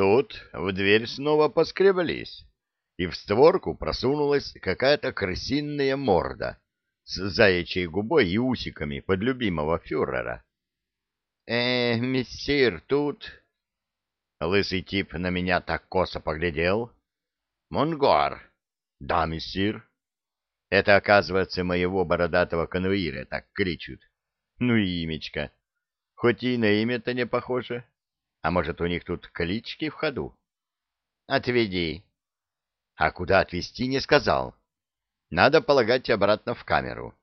Тут в дверь снова поскреблись, и в створку просунулась какая-то крысиная морда с заячьей губой и усиками под любимого фюрера. — Э, мессир, тут... Лысый тип на меня так косо поглядел. — Монгуар. — Да, мессир. Это, оказывается, моего бородатого конвоира так кричут. Ну и имечко. Хоть и на имя-то не похоже. А может, у них тут клички в ходу? Отведи. А куда отвезти, не сказал. Надо полагать обратно в камеру.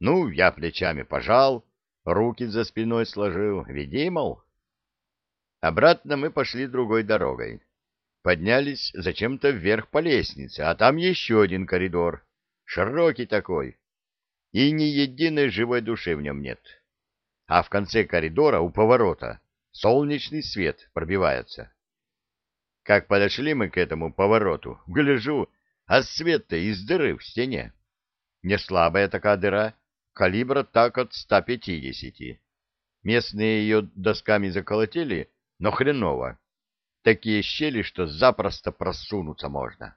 Ну, я плечами пожал, руки за спиной сложил. Веди, мол. Обратно мы пошли другой дорогой. Поднялись зачем-то вверх по лестнице, а там еще один коридор широкий такой, и ни единой живой души в нем нет. А в конце коридора у поворота солнечный свет пробивается. Как подошли мы к этому повороту, гляжу, а свет-то из дыры в стене. Не слабая такая дыра, калибра так от 150. Местные ее досками заколотили, но хреново. Такие щели, что запросто просунуться можно.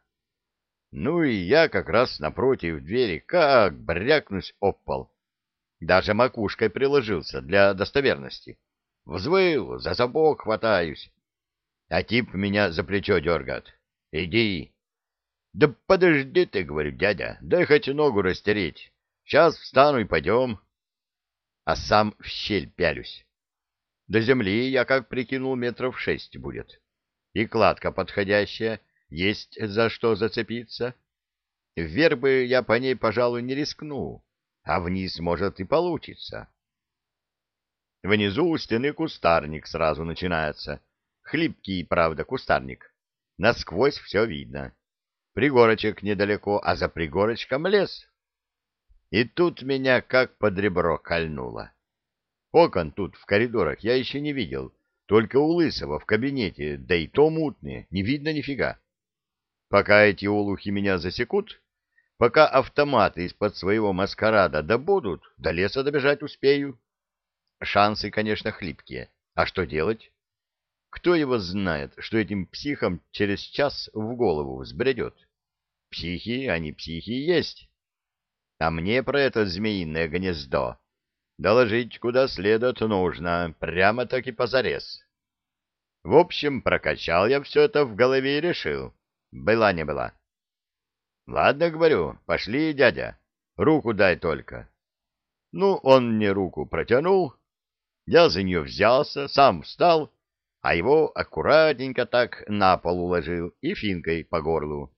Ну и я как раз напротив двери, как брякнусь об пол. Даже макушкой приложился для достоверности. Взвыл, за забок хватаюсь. А тип меня за плечо дергает. Иди. Да подожди ты, говорю, дядя, дай хоть ногу растереть. Сейчас встану и пойдем. А сам в щель пялюсь. До земли я как прикинул метров шесть будет. И кладка подходящая, есть за что зацепиться. Вверх бы я по ней, пожалуй, не рискну, а вниз, может, и получится. Внизу у стены кустарник сразу начинается. Хлипкий, правда, кустарник. Насквозь все видно. Пригорочек недалеко, а за пригорочком лес. И тут меня как под ребро кольнуло. Окон тут в коридорах я еще не видел, только у Лысого в кабинете, да и то мутные, не видно нифига. Пока эти олухи меня засекут, пока автоматы из-под своего маскарада добудут, до леса добежать успею. Шансы, конечно, хлипкие. А что делать? Кто его знает, что этим психам через час в голову взбредет? Психи, они психи есть. А мне про это змеиное гнездо доложить куда следует нужно, прямо-таки позарез. В общем, прокачал я все это в голове и решил, была не была. Ладно, говорю, пошли, дядя. Руку дай только. Ну, он мне руку протянул. Я за нее взялся, сам встал, а его аккуратненько так на пол уложил и финкой по горлу.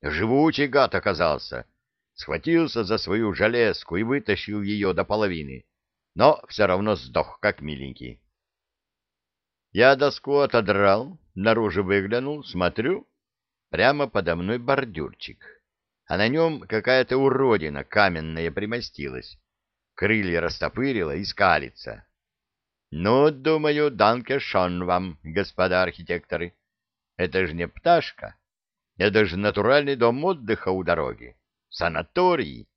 Живучий гад оказался. Схватился за свою железку и вытащил ее до половины, но все равно сдох, как миленький. Я доску отодрал, наружу выглянул, смотрю, Прямо подо мной бордюрчик, а на нем какая-то уродина каменная примостилась. Крылья растопырила и скалится. Ну, думаю, данке шон вам, господа архитекторы. Это же не пташка. Это же натуральный дом отдыха у дороги. Санаторий.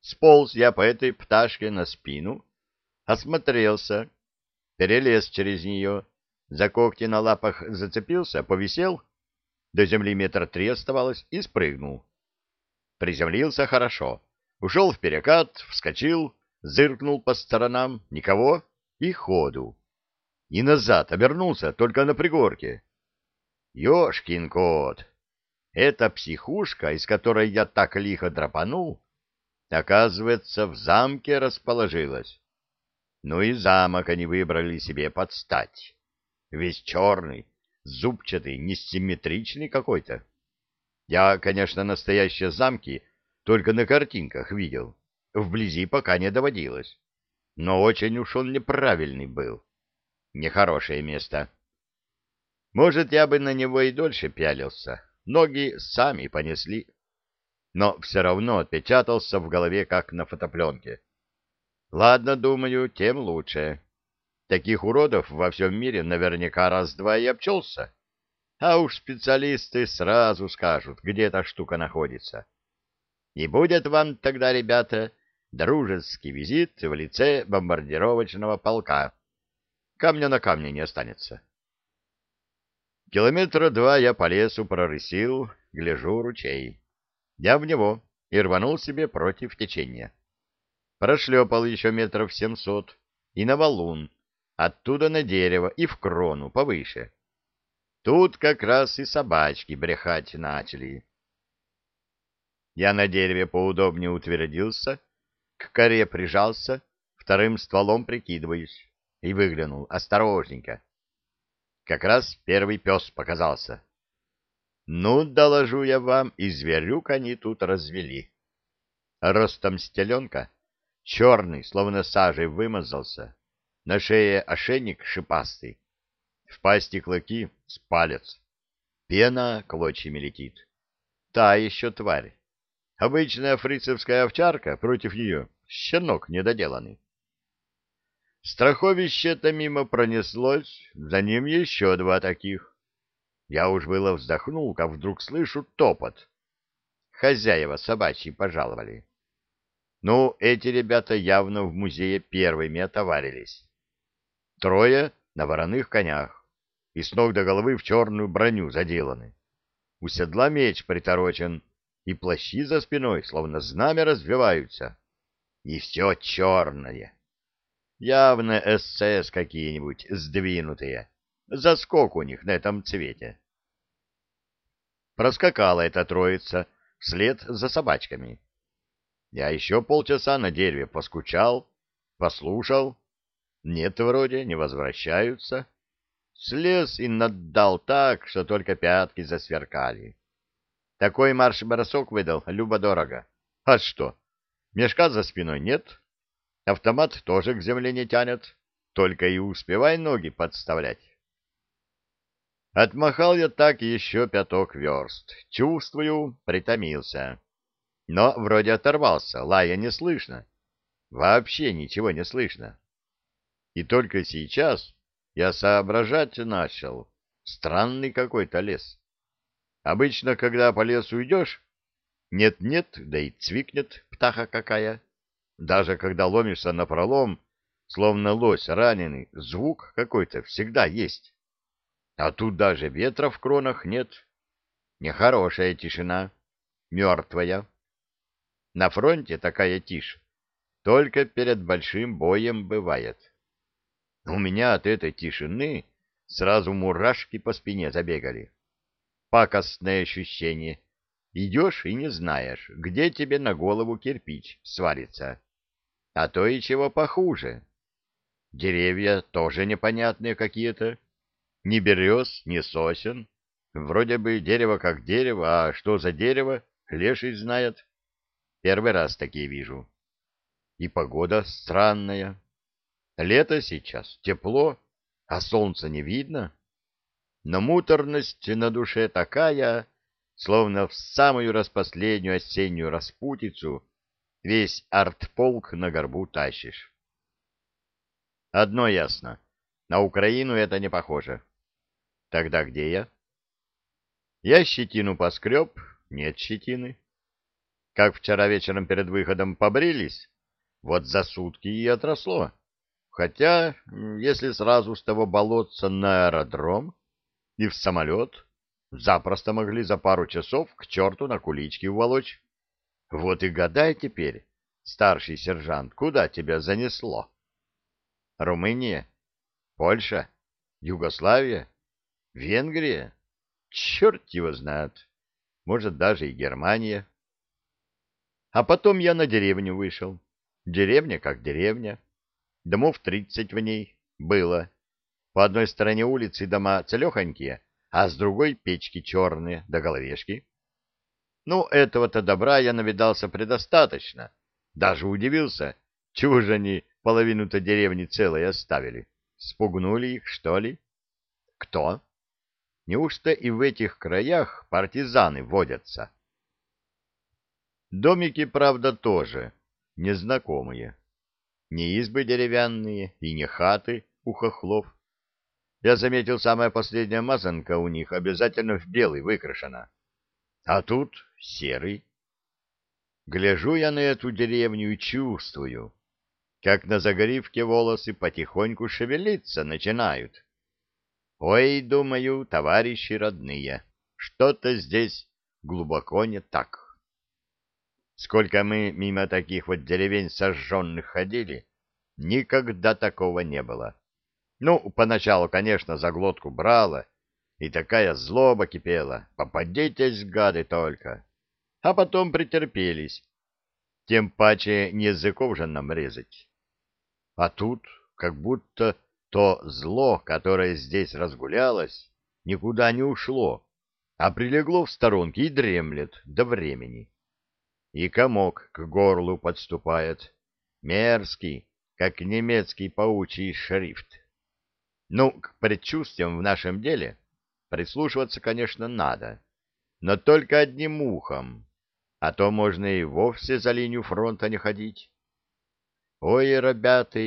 Сполз я по этой пташке на спину, осмотрелся, перелез через нее, за когти на лапах зацепился, повисел до земли метра три оставалось, и спрыгнул. Приземлился хорошо. Ушел в перекат, вскочил, зыркнул по сторонам, никого, и ходу. И назад обернулся, только на пригорке. Ёшкин кот! Эта психушка, из которой я так лихо драпанул, оказывается, в замке расположилась. Ну и замок они выбрали себе под стать. Весь черный, зубчатый, несимметричный какой-то. Я, конечно, настоящие замки только на картинках видел, вблизи пока не доводилось. Но очень уж он неправильный был. Нехорошее место. Может, я бы на него и дольше пялился, ноги сами понесли. Но все равно отпечатался в голове, как на фотопленке. Ладно, думаю, тем лучше. Таких уродов во всем мире наверняка раз-два и обчелся. А уж специалисты сразу скажут, где эта штука находится. И будет вам тогда, ребята, дружеский визит в лице бомбардировочного полка. Камня на камне не останется. Километра два я по лесу прорысил, гляжу ручей. Я в него и рванул себе против течения. Прошлепал еще метров семьсот и на валун, оттуда на дерево и в крону повыше. Тут как раз и собачки брехать начали. Я на дереве поудобнее утвердился, к коре прижался, вторым стволом прикидываюсь и выглянул осторожненько. Как раз первый пес показался. Ну, доложу я вам, и зверюк они тут развели. Ростом стеленка, черный, словно сажей вымазался, на шее ошейник шипастый, в пасти клыки с палец, пена клочьями летит. Та еще тварь. Обычная фрицевская овчарка против нее щенок недоделанный. Страховище-то мимо пронеслось, за ним еще два таких. Я уж было вздохнул, как вдруг слышу топот. Хозяева собачьи пожаловали. Ну, эти ребята явно в музее первыми отоварились. Трое на вороных конях и с ног до головы в черную броню заделаны. У седла меч приторочен, и плащи за спиной, словно знамя, развиваются. И все черное. Явно СС какие-нибудь сдвинутые. Заскок у них на этом цвете. Проскакала эта троица вслед за собачками. Я еще полчаса на дереве поскучал, послушал. Нет, вроде, не возвращаются. Слез и наддал так, что только пятки засверкали. Такой марш-бросок выдал любо-дорого. А что, мешка за спиной нет, Автомат тоже к земле не тянет, только и успевай ноги подставлять. Отмахал я так еще пяток верст. Чувствую, притомился. Но вроде оторвался, лая не слышно. Вообще ничего не слышно. И только сейчас я соображать начал. Странный какой-то лес. Обычно, когда по лесу идешь, нет-нет, да и цвикнет птаха какая. Даже когда ломишься на пролом, словно лось раненый, звук какой-то всегда есть. А тут даже ветра в кронах нет. Нехорошая тишина, мертвая. На фронте такая тишь только перед большим боем бывает. У меня от этой тишины сразу мурашки по спине забегали. Пакостное ощущение. Идешь и не знаешь, где тебе на голову кирпич свалится а то и чего похуже. Деревья тоже непонятные какие-то. Ни берез, ни сосен. Вроде бы дерево как дерево, а что за дерево, леший знает. Первый раз такие вижу. И погода странная. Лето сейчас, тепло, а солнца не видно. Но муторность на душе такая, словно в самую распоследнюю осеннюю распутицу весь артполк на горбу тащишь. Одно ясно. На Украину это не похоже. Тогда где я? Я щетину поскреб, нет щетины. Как вчера вечером перед выходом побрились, вот за сутки и отросло. Хотя, если сразу с того болотца на аэродром и в самолет, запросто могли за пару часов к черту на кулички уволочь. Вот и гадай теперь, старший сержант, куда тебя занесло? Румыния? Польша? Югославия? Венгрия? Черт его знает. Может, даже и Германия. А потом я на деревню вышел. Деревня как деревня. Домов тридцать в ней было. По одной стороне улицы дома целехонькие, а с другой печки черные, до головешки. Ну, этого-то добра я навидался предостаточно. Даже удивился, чего же они половину-то деревни целой оставили. Спугнули их, что ли? Кто? Неужто и в этих краях партизаны водятся? Домики, правда, тоже незнакомые. Не избы деревянные и не хаты у хохлов. Я заметил, самая последняя мазанка у них обязательно в белый выкрашена. А тут серый. Гляжу я на эту деревню и чувствую, как на загоревке волосы потихоньку шевелиться начинают. Ой, думаю, товарищи родные, что-то здесь глубоко не так. Сколько мы мимо таких вот деревень сожженных ходили, никогда такого не было. Ну, поначалу, конечно, за глотку брало, и такая злоба кипела, попадитесь, гады, только. А потом претерпелись, тем паче не языков же нам резать. А тут как будто то зло, которое здесь разгулялось, никуда не ушло, а прилегло в сторонке и дремлет до времени. И комок к горлу подступает, мерзкий, как немецкий паучий шрифт. Ну, к предчувствиям в нашем деле прислушиваться, конечно, надо, но только одним ухом, а то можно и вовсе за линию фронта не ходить. Ой, ребята,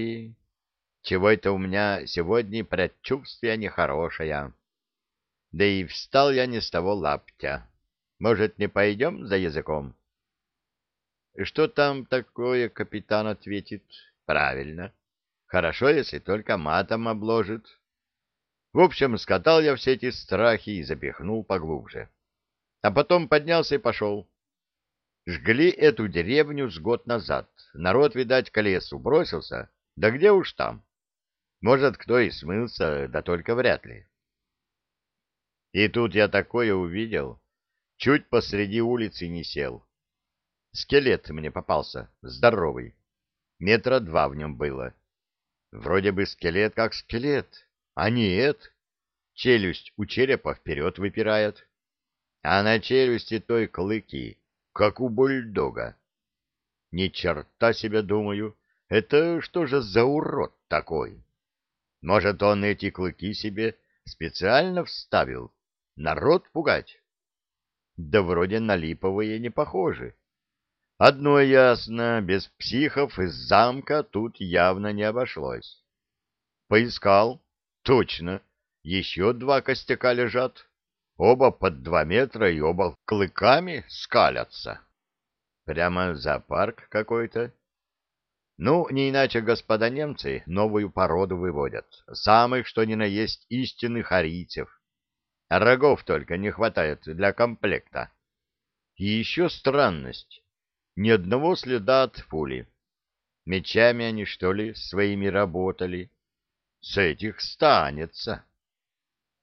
чего это у меня сегодня предчувствие нехорошее. Да и встал я не с того лаптя. Может, не пойдем за языком? Что там такое, капитан ответит? Правильно. Хорошо, если только матом обложит. В общем, скатал я все эти страхи и запихнул поглубже. А потом поднялся и пошел. Жгли эту деревню с год назад. Народ, видать, к лесу бросился. Да где уж там? Может, кто и смылся, да только вряд ли. И тут я такое увидел. Чуть посреди улицы не сел. Скелет мне попался, здоровый. Метра два в нем было. Вроде бы скелет как скелет, а нет. Челюсть у черепа вперед выпирает. А на челюсти той клыки, как у бульдога. Ни черта себе думаю, это что же за урод такой? Может, он эти клыки себе специально вставил? Народ пугать? Да вроде на липовые не похожи. Одно ясно, без психов из замка тут явно не обошлось. Поискал. Точно. Еще два костяка лежат. Оба под два метра и оба клыками скалятся. Прямо зоопарк какой-то. Ну, не иначе господа немцы новую породу выводят, самых что ни на есть истинных арийцев. Рогов только не хватает для комплекта. И еще странность. Ни одного следа от пули. Мечами они, что ли, своими работали? С этих станется.